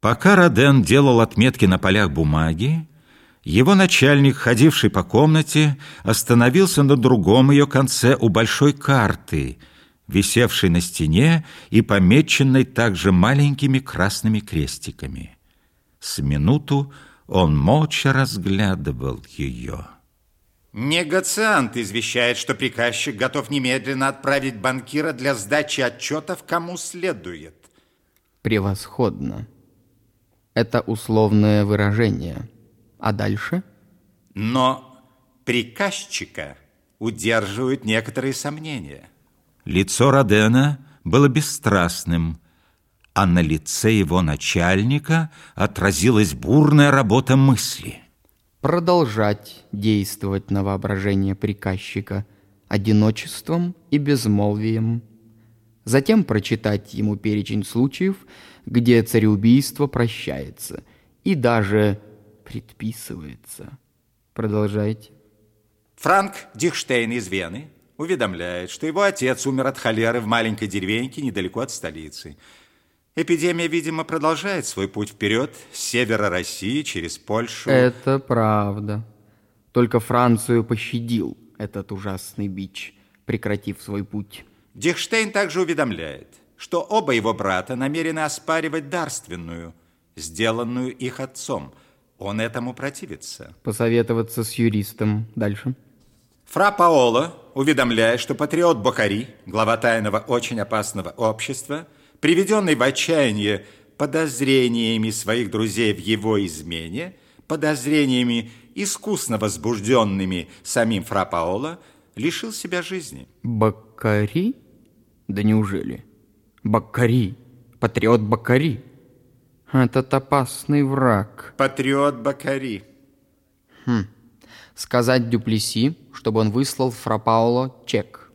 Пока Роден делал отметки на полях бумаги, его начальник, ходивший по комнате, остановился на другом ее конце у большой карты, висевшей на стене и помеченной также маленькими красными крестиками. С минуту он молча разглядывал ее. Негациант извещает, что приказчик готов немедленно отправить банкира для сдачи отчетов кому следует. Превосходно. Это условное выражение. А дальше? Но приказчика удерживают некоторые сомнения. Лицо Родена было бесстрастным, а на лице его начальника отразилась бурная работа мысли. Продолжать действовать на воображение приказчика одиночеством и безмолвием затем прочитать ему перечень случаев, где цареубийство прощается и даже предписывается. Продолжайте. Франк Дихштейн из Вены уведомляет, что его отец умер от холеры в маленькой деревеньке недалеко от столицы. Эпидемия, видимо, продолжает свой путь вперед с севера России через Польшу. Это правда. Только Францию пощадил этот ужасный бич, прекратив свой путь. Дихштейн также уведомляет, что оба его брата намерены оспаривать дарственную, сделанную их отцом. Он этому противится. Посоветоваться с юристом. Дальше. Фра Паоло уведомляет, что патриот Бохари, глава тайного очень опасного общества, приведенный в отчаяние подозрениями своих друзей в его измене, подозрениями, искусно возбужденными самим Фра Паоло, лишил себя жизни. Бакари? Да неужели? Бакари, патриот Бакари. Этот опасный враг. Патриот Бакари. Хм. Сказать Дюплеси, чтобы он выслал Фра Пауло чек.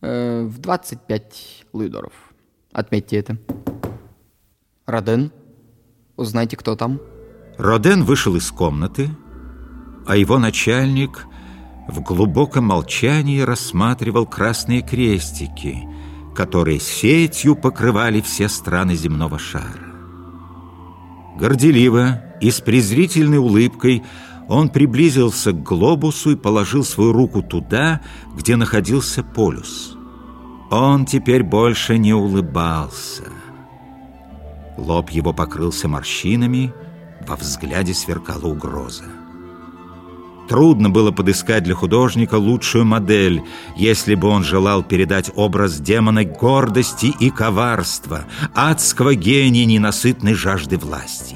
Э, в 25 луидоров. Отметьте это. Роден, узнайте, кто там. Роден вышел из комнаты, а его начальник в глубоком молчании рассматривал красные крестики – которые сетью покрывали все страны земного шара. Горделиво и с презрительной улыбкой он приблизился к глобусу и положил свою руку туда, где находился полюс. Он теперь больше не улыбался. Лоб его покрылся морщинами, во взгляде сверкала угроза. Трудно было подыскать для художника лучшую модель, если бы он желал передать образ демона гордости и коварства, адского гения ненасытной жажды власти.